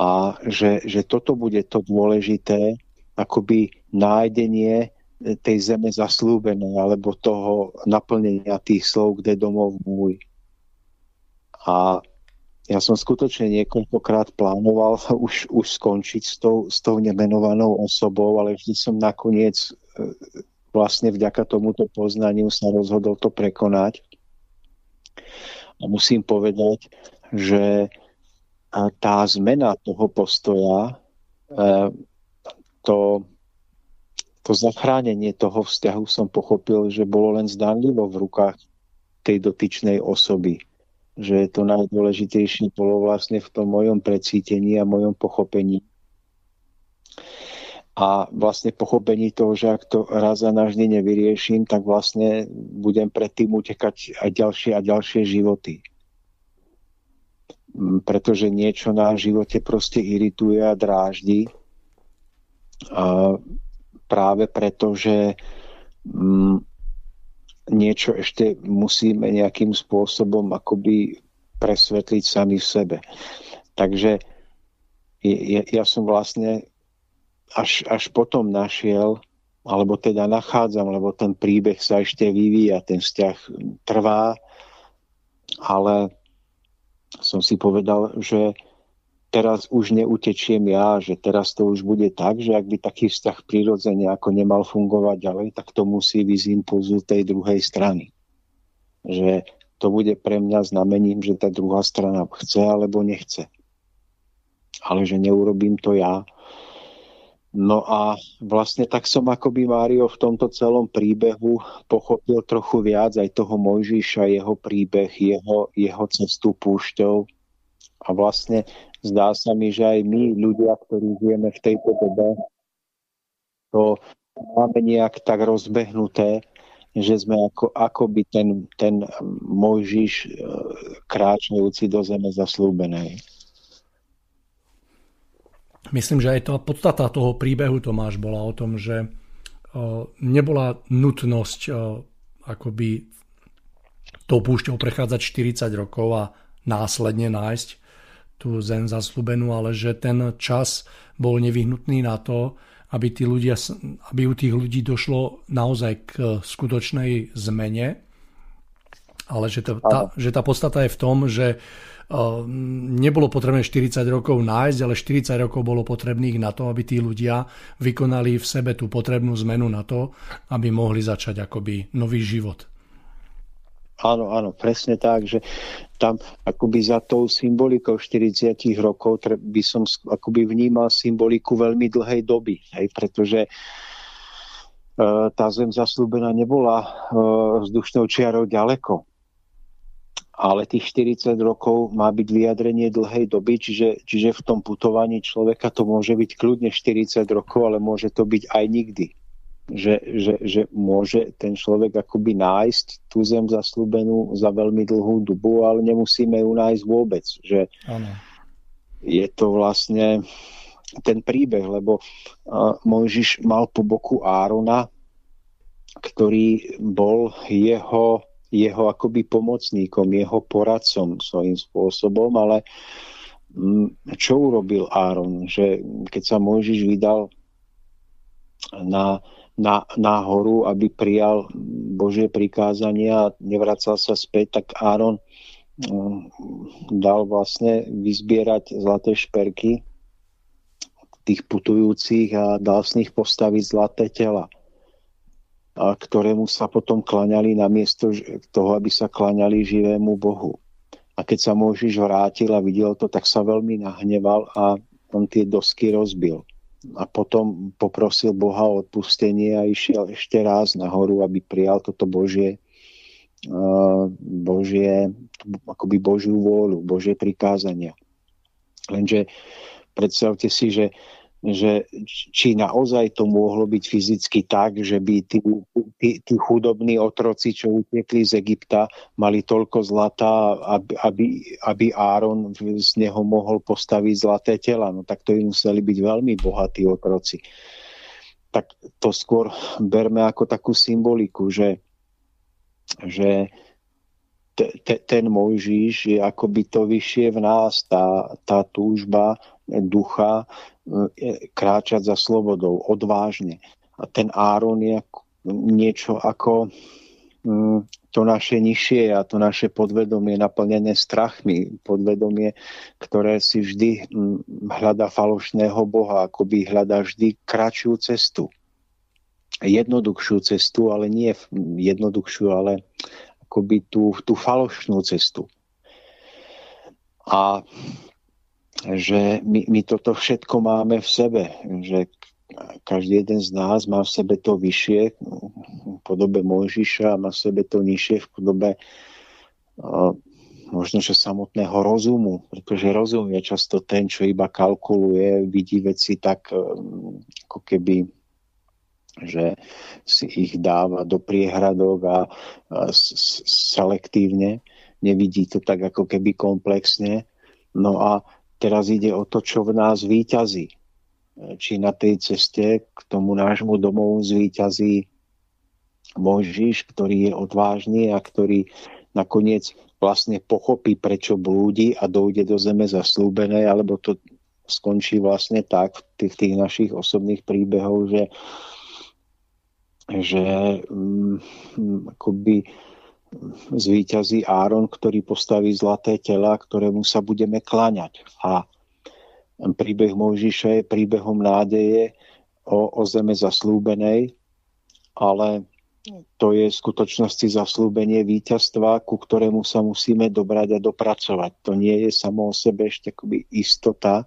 Speaker 3: A že, že toto bude to dôležité, akoby nájdenie tej zeme zaslúbenej alebo toho naplnenia tých slov, kde domov môj. A ja som skutočne niekoľkokrát plánoval [LAUGHS] už, už skončiť s tou, s tou nemenovanou osobou, ale vždy som nakoniec e, vlastne vďaka tomuto poznaniu sa rozhodol to prekonať. A musím povedať, že tá zmena toho postoja, e, to, to zachránenie toho vzťahu som pochopil, že bolo len zdanlivo v rukách tej dotyčnej osoby. Že to najdôležitejšie bolo vlastne v tom mojom precítení a mojom pochopení. A vlastne pochopení toho, že ak to raz a navždy nevyrieším, tak vlastne budem predtým utekať aj ďalšie a ďalšie životy pretože niečo na živote proste irituje a dráždi. A práve preto, že niečo ešte musíme nejakým spôsobom akoby presvetliť sami v sebe. Takže ja, ja som vlastne až, až potom našiel, alebo teda nachádzam, lebo ten príbeh sa ešte vyvíja, ten vzťah trvá, ale som si povedal, že teraz už neutečiem ja, že teraz to už bude tak, že ak by taký vzťah prirodzene ako nemal fungovať ďalej, tak to musí výsť impulzu tej druhej strany. Že to bude pre mňa znamením, že tá druhá strana chce alebo nechce. Ale že neurobím to ja, No a vlastne tak som akoby Mário v tomto celom príbehu pochopil trochu viac aj toho Mojžiša, jeho príbeh, jeho, jeho cestu púšťou. A vlastne zdá sa mi, že aj my, ľudia, ktorí žijeme v tejto dobe, to máme nejak tak rozbehnuté, že sme ako, akoby ten, ten Mojžiš e, kráčajúci do zeme zaslúbenej.
Speaker 2: Myslím, že aj tá podstata toho príbehu Tomáš bola o tom, že nebola nutnosť akoby tou púšťou prechádzať 40 rokov a následne nájsť tú zem zaslúbenú, ale že ten čas bol nevyhnutný na to, aby, tí ľudia, aby u tých ľudí došlo naozaj k skutočnej zmene, ale že, to, tá, že tá podstata je v tom, že Ehm, nebolo potrebné 40 rokov nájsť, ale 40 rokov bolo potrebných na to, aby tí ľudia vykonali v sebe tú potrebnú zmenu na to, aby mohli začať akoby nový život.
Speaker 3: Áno, áno, presne tak, že tam akoby za tou symbolikou 40 rokov by som akoby vnímal symboliku veľmi dlhej doby, hej, pretože uh, tá zem zaslúbená nebola uh, vzdušnou čiarou ďaleko ale tých 40 rokov má byť vyjadrenie dlhej doby, čiže, čiže v tom putovaní človeka to môže byť kľudne 40 rokov, ale môže to byť aj nikdy. Že, že, že môže ten človek akoby nájsť tú zem zaslúbenú za veľmi dlhú dobu, ale nemusíme ju nájsť vôbec. Že ano. Je to vlastne ten príbeh, lebo Mojžiš mal po boku Árona, ktorý bol jeho jeho akoby pomocníkom, jeho poradcom svojím spôsobom, ale čo urobil Áron? Že keď sa Mojžiš vydal na, na, na horu, aby prijal Božie prikázania a nevracal sa späť, tak Áron mm, dal vlastne vyzbierať zlaté šperky tých putujúcich a dal z nich postaviť zlaté tela. ktorému sa potom klaňali namiesto toho, aby sa klaňali živému Bohu. A keď sa Mojžiš vrátil a videl to, tak sa veľmi nahneval a on tie dosky rozbil. A potom poprosil Boha o odpustenie a išiel ešte raz nahoru, aby prijal toto Božie, Božie akoby Božiu vôľu, Božie prikázania. Lenže predstavte si, že že či naozaj to mohlo byť fyzicky tak, že by tí, tí, tí chudobní otroci, čo utekli z Egypta, mali toľko zlata, aby, aby, Áron z neho mohol postaviť zlaté tela. No tak to by museli byť veľmi bohatí otroci. Tak to skôr berme ako takú symboliku, že, že te, te, ten Mojžiš je akoby to vyššie v nás, tá, tá túžba ducha kráčať za slobodou, odvážne. A ten Áron je niečo ako mm, to naše nižšie a to naše podvedomie naplnené strachmi. Podvedomie, ktoré si vždy mm, hľada falošného Boha, akoby hľadá vždy kratšiu cestu. Jednoduchšiu cestu, ale nie jednoduchšiu, ale akoby tú, tú falošnú cestu. A že my, my toto všetko máme v sebe, že každý jeden z nás má v sebe to vyššie v podobe Mojžiša a má v sebe to nižšie v podobe možno, že samotného rozumu, pretože rozum je často ten, čo iba kalkuluje, vidí veci tak ako keby že si ich dáva do priehradok a selektívne, nevidí to tak ako keby komplexne. No a Teraz ide o to, čo v nás výťazí. Či na tej ceste k tomu nášmu domovu zvíťazí Mojžiš, ktorý je odvážny a ktorý nakoniec vlastne pochopí, prečo blúdi a dojde do zeme zaslúbenej, alebo to skončí vlastne tak v tých, tých našich osobných príbehov, že, že um, akoby zvíťazí Áron, ktorý postaví zlaté tela, ktorému sa budeme kláňať. A príbeh Mojžiša je príbehom nádeje o, o zeme zaslúbenej, ale to je v skutočnosti zaslúbenie víťazstva, ku ktorému sa musíme dobrať a dopracovať. To nie je samo o sebe ešte akoby istota,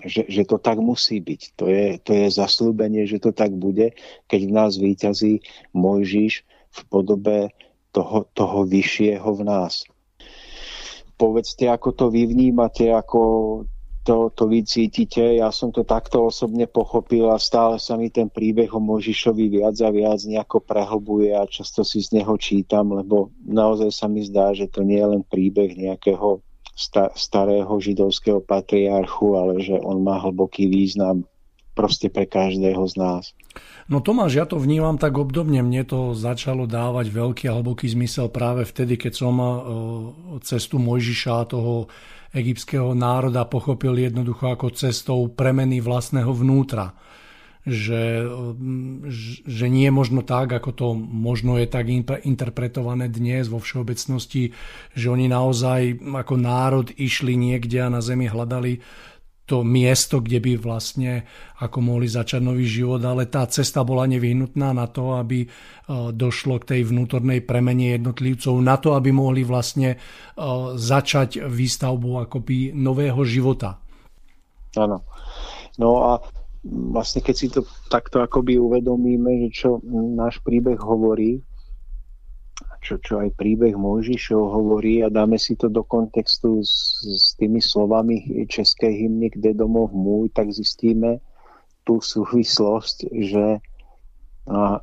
Speaker 3: že, že to tak musí byť. To je, to je zaslúbenie, že to tak bude, keď v nás víťazí Mojžiš v podobe toho, toho vyššieho v nás. Povedzte, ako to vy vnímate, ako to, to vy cítite. Ja som to takto osobne pochopil a stále sa mi ten príbeh o Možišovi viac a viac nejako prehlbuje a často si z neho čítam, lebo naozaj sa mi zdá, že to nie je len príbeh nejakého starého židovského patriarchu, ale že on má hlboký význam proste pre každého z nás.
Speaker 2: No Tomáš, ja to vnímam tak obdobne. Mne to začalo dávať veľký a hlboký zmysel práve vtedy, keď som e, cestu Mojžiša toho egyptského národa pochopil jednoducho ako cestou premeny vlastného vnútra. Že, že nie je možno tak, ako to možno je tak interpretované dnes vo všeobecnosti, že oni naozaj ako národ išli niekde a na zemi hľadali to miesto, kde by vlastne ako mohli začať nový život, ale tá cesta bola nevyhnutná na to, aby e, došlo k tej vnútornej premene jednotlivcov, na to, aby mohli vlastne e, začať výstavbu akoby nového života.
Speaker 3: Áno. No a vlastne keď si to takto akoby uvedomíme, že čo náš príbeh hovorí, čo, čo aj príbeh Mojžišov hovorí a dáme si to do kontextu s, s tými slovami českej hymny Kde domov môj, tak zistíme tú súvislosť, že, a,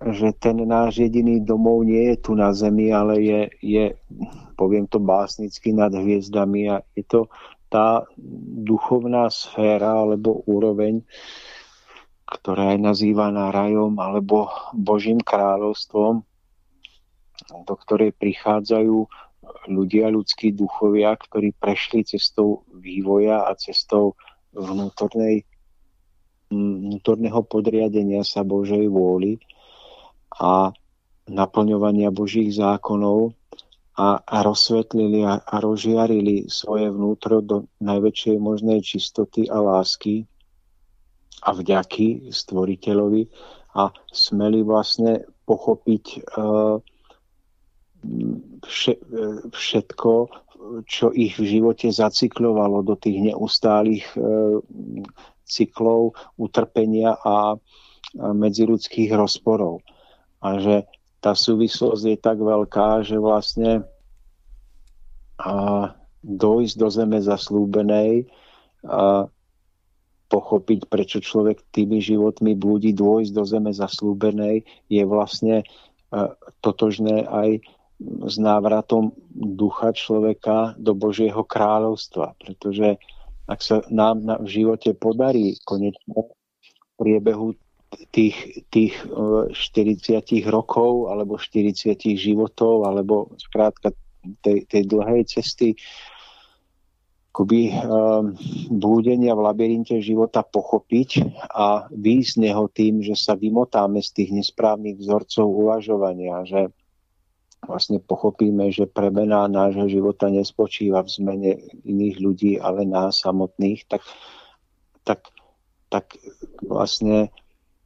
Speaker 3: že ten náš jediný domov nie je tu na zemi, ale je, je poviem to básnicky nad hviezdami a je to tá duchovná sféra alebo úroveň, ktorá je nazývaná rajom alebo Božím kráľovstvom, do ktorej prichádzajú ľudia, ľudskí duchovia, ktorí prešli cestou vývoja a cestou vnútornej, vnútorného podriadenia sa Božej vôli a naplňovania Božích zákonov a, a rozsvetlili a, a rozžiarili svoje vnútro do najväčšej možnej čistoty a lásky a vďaky stvoriteľovi a smeli vlastne pochopiť všetko, čo ich v živote zacyklovalo do tých neustálých cyklov utrpenia a medziludských rozporov. A že tá súvislosť je tak veľká, že vlastne a dojsť do zeme zaslúbenej a pochopiť, prečo človek tými životmi blúdi, dôjsť do zeme zaslúbenej, je vlastne totožné aj s návratom ducha človeka do Božieho kráľovstva. Pretože ak sa nám v živote podarí konečne v priebehu tých, tých 40 rokov alebo 40 životov alebo skrátka tej, tej dlhej cesty akoby um, blúdenia v labyrinte života pochopiť a výjsť neho tým, že sa vymotáme z tých nesprávnych vzorcov uvažovania, že vlastne pochopíme, že premena nášho života nespočíva v zmene iných ľudí, ale nás samotných, tak, tak, tak vlastne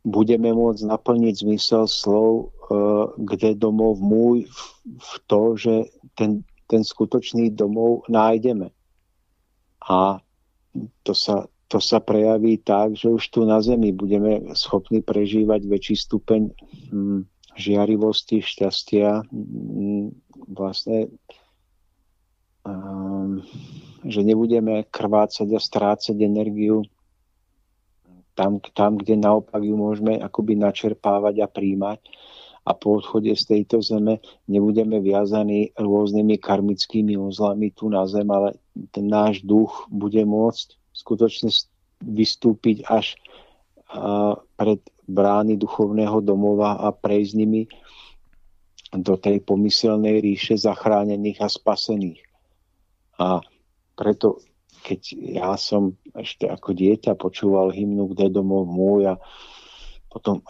Speaker 3: budeme môcť naplniť zmysel slov, uh, kde domov môj v to, že ten, ten skutočný domov nájdeme. A to sa, to sa prejaví tak, že už tu na Zemi budeme schopní prežívať väčší stupeň hm, žiarivosti, šťastia, hm, vlastne hm, že nebudeme krvácať a strácať energiu tam, tam, kde naopak ju môžeme akoby načerpávať a príjmať. A po odchode z tejto zeme nebudeme viazaní rôznymi karmickými uzlami tu na zem, ale ten náš duch bude môcť skutočne vystúpiť až pred brány duchovného domova a prejsť nimi do tej pomyselnej ríše zachránených a spasených. A preto, keď ja som ešte ako dieťa počúval hymnu Kde domov môj a potom,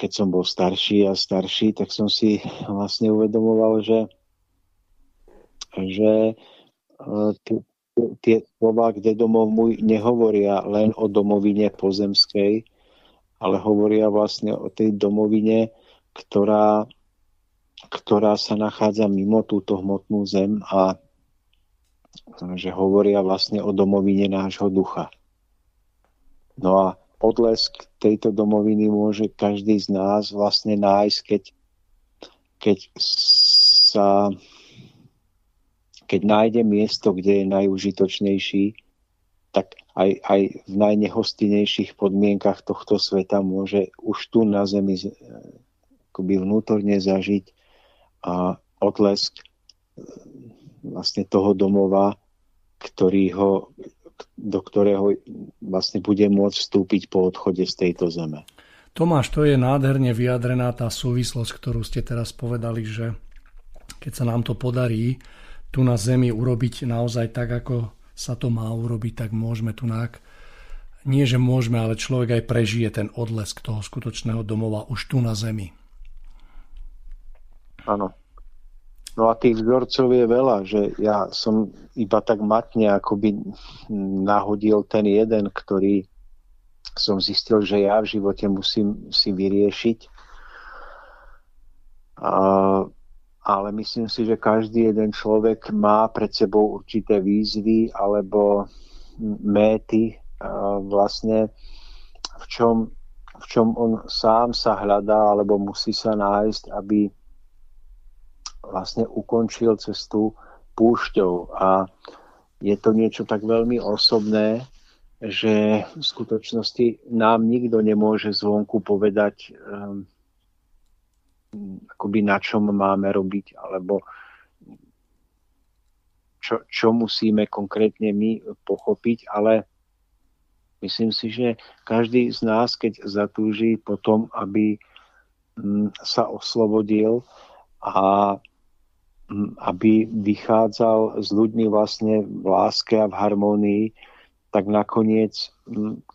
Speaker 3: keď som bol starší a starší, tak som si vlastne uvedomoval, že, že e, tie slova, kde domov môj nehovoria len o domovine pozemskej, ale hovoria vlastne o tej domovine, ktorá, ktorá sa nachádza mimo túto hmotnú zem a že hovoria vlastne o domovine nášho ducha. No a odlesk tejto domoviny môže každý z nás vlastne nájsť, keď, keď sa keď nájde miesto, kde je najúžitočnejší, tak aj, aj v najnehostinejších podmienkach tohto sveta môže už tu na Zemi akoby vnútorne zažiť a odlesk vlastne toho domova, ktorý ho do ktorého vlastne bude môcť vstúpiť po odchode z tejto zeme.
Speaker 2: Tomáš, to je nádherne vyjadrená tá súvislosť, ktorú ste teraz povedali, že keď sa nám to podarí tu na Zemi urobiť naozaj tak, ako sa to má urobiť, tak môžeme tu nák nie, že môžeme, ale človek aj prežije ten odlesk toho skutočného domova už tu na Zemi.
Speaker 3: Áno. No a tých vzorcov je veľa, že ja som iba tak matne akoby nahodil ten jeden, ktorý som zistil, že ja v živote musím si vyriešiť. A, ale myslím si, že každý jeden človek má pred sebou určité výzvy alebo méty a vlastne v čom, v čom on sám sa hľadá alebo musí sa nájsť, aby vlastne ukončil cestu púšťou. A je to niečo tak veľmi osobné, že v skutočnosti nám nikto nemôže zvonku povedať, um, akoby na čom máme robiť, alebo čo, čo musíme konkrétne my pochopiť, ale myslím si, že každý z nás, keď zatúži potom, aby um, sa oslobodil a aby vychádzal s ľuďmi vlastne v láske a v harmonii, tak nakoniec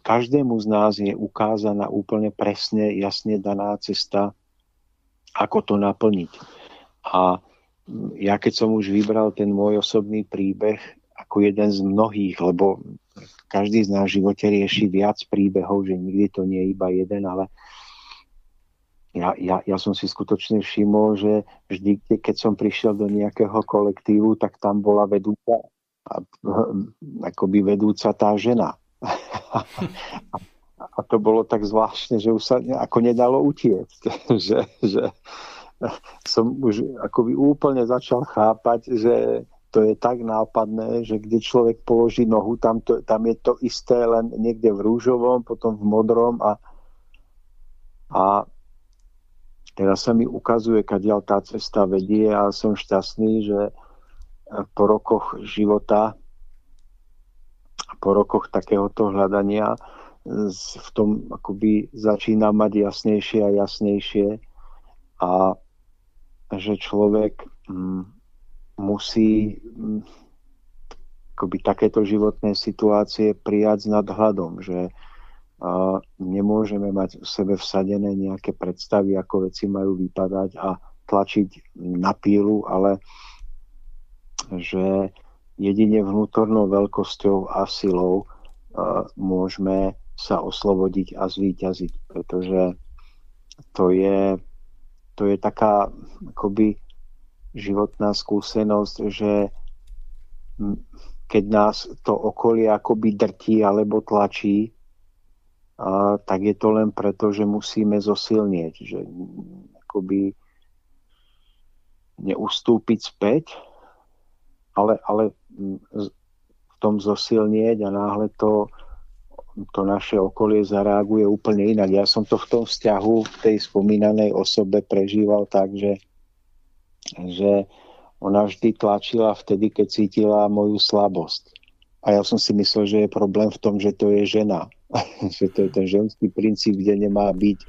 Speaker 3: každému z nás je ukázaná úplne presne, jasne daná cesta, ako to naplniť. A ja keď som už vybral ten môj osobný príbeh ako jeden z mnohých, lebo každý z nás v živote rieši viac príbehov, že nikdy to nie je iba jeden, ale ja, ja, ja som si skutočne všimol, že vždy, keď som prišiel do nejakého kolektívu, tak tam bola vedúca, akoby vedúca tá žena. [LAUGHS] to bolo tak zvláštne, že už sa ako nedalo utiecť. [LAUGHS] že, že som už akoby úplne začal chápať, že to je tak nápadné, že kde človek položí nohu, tam, to, tam je to isté len niekde v rúžovom, potom v modrom a, a teraz sa mi ukazuje, kadiaľ tá cesta vedie a som šťastný, že po rokoch života, po rokoch takéhoto hľadania v tom akoby začína mať jasnejšie a jasnejšie a že človek mm, musí mm, akoby takéto životné situácie prijať s nadhľadom, že nemôžeme mať v sebe vsadené nejaké predstavy, ako veci majú vypadať a tlačiť na pílu, ale že jedine vnútornou veľkosťou a silou môžeme sa oslobodiť a zvíťaziť, pretože to je, to je taká akoby životná skúsenosť, že keď nás to okolie akoby drtí alebo tlačí, a, tak je to len preto, že musíme zosilnieť, že akoby neustúpiť späť, ale, ale v tom zosilnieť a náhle to, to naše okolie zareaguje úplne inak. Ja som to v tom vzťahu v tej spomínanej osobe prežíval tak, že, že ona vždy tlačila vtedy, keď cítila moju slabosť. A ja som si myslel, že je problém v tom, že to je žena [LAUGHS] že to je ten ženský princíp, kde nemá byť.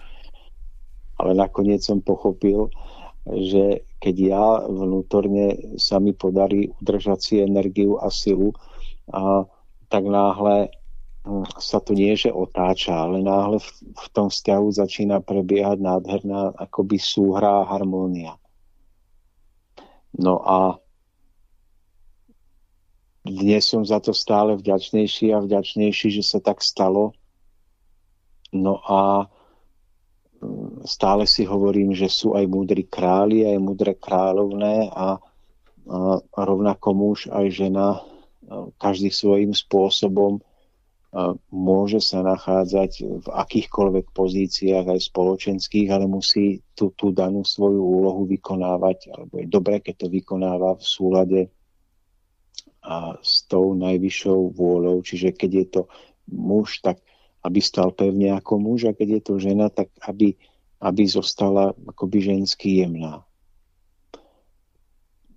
Speaker 3: Ale nakoniec som pochopil, že keď ja vnútorne sa mi podarí udržať si energiu a silu, a, tak náhle sa to nie, že otáča, ale náhle v, v tom vzťahu začína prebiehať nádherná akoby súhra a harmónia. No a dnes som za to stále vďačnejší a vďačnejší, že sa tak stalo. No a mm, stále si hovorím, že sú aj múdri králi, aj múdre kráľovné a, a rovnako muž aj žena každý svojím spôsobom môže sa nachádzať v akýchkoľvek pozíciách aj spoločenských, ale musí tú, tú danú svoju úlohu vykonávať, alebo je dobré, keď to vykonáva v súlade a s tou najvyššou vôľou. Čiže keď je to muž, tak aby stal pevne ako muž a keď je to žena, tak aby, aby zostala akoby žensky jemná.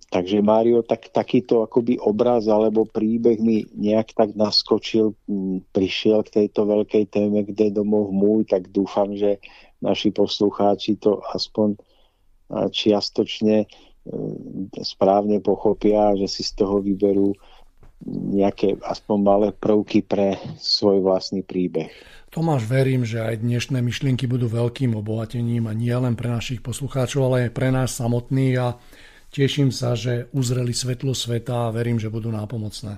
Speaker 3: Takže Mário, tak, takýto akoby obraz alebo príbeh mi nejak tak naskočil, prišiel k tejto veľkej téme, kde domov môj, tak dúfam, že naši poslucháči to aspoň čiastočne správne pochopia, že si z toho vyberú nejaké aspoň malé prvky pre svoj vlastný príbeh.
Speaker 2: Tomáš, verím, že aj dnešné myšlienky budú veľkým obohatením a nie len pre našich poslucháčov, ale aj pre nás samotných a teším sa, že uzreli svetlo sveta a verím, že budú nápomocné.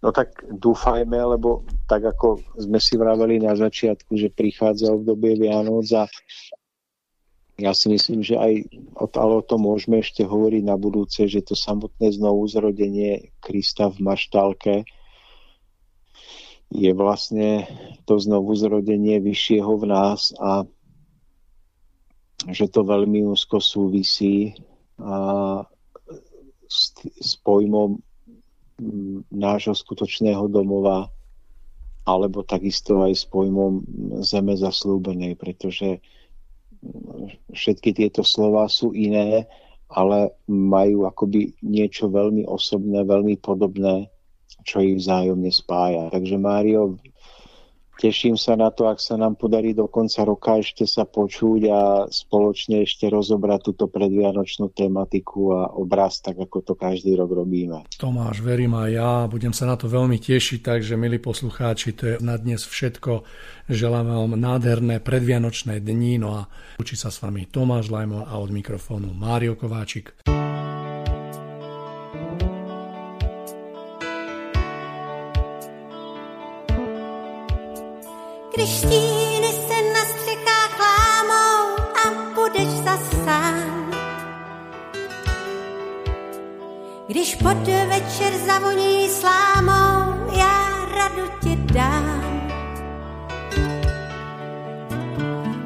Speaker 3: No tak dúfajme, lebo tak ako sme si vraveli na začiatku, že prichádza obdobie Vianoc a ja si myslím, že aj ale o tom môžeme ešte hovoriť na budúce, že to samotné znovu zrodenie Krista v maštálke je vlastne to znovu zrodenie vyššieho v nás a že to veľmi úzko súvisí a s, s pojmom nášho skutočného domova alebo takisto aj s pojmom zeme zaslúbenej, pretože všetky tieto slova sú iné, ale majú akoby niečo veľmi osobné, veľmi podobné, čo ich vzájomne spája. Takže Mário, Teším sa na to, ak sa nám podarí do konca roka ešte sa počuť a spoločne ešte rozobrať túto predvianočnú tematiku a obraz, tak ako to každý rok robíme.
Speaker 2: Tomáš, verím aj ja, budem sa na to veľmi tešiť, takže milí poslucháči, to je na dnes všetko. Želám vám nádherné predvianočné dni, no a učí sa s vami Tomáš Lajmo a od mikrofónu Mário Kováčik.
Speaker 4: Kdy štíny se na střechách lámou a budeš zas sám. Když pod večer zavoní slámou, já radu ti dám.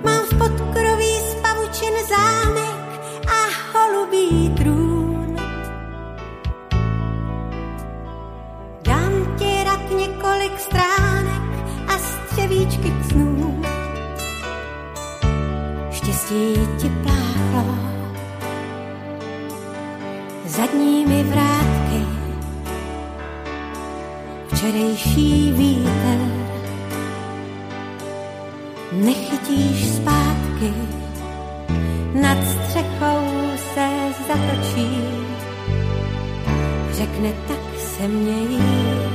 Speaker 4: Mám v podkroví spavučin zámek, Štěstí ti pláchlo zadními vrátky. Včerejší vítr nechytíš zpátky, nad střechou se zatočí, řekne tak se měj.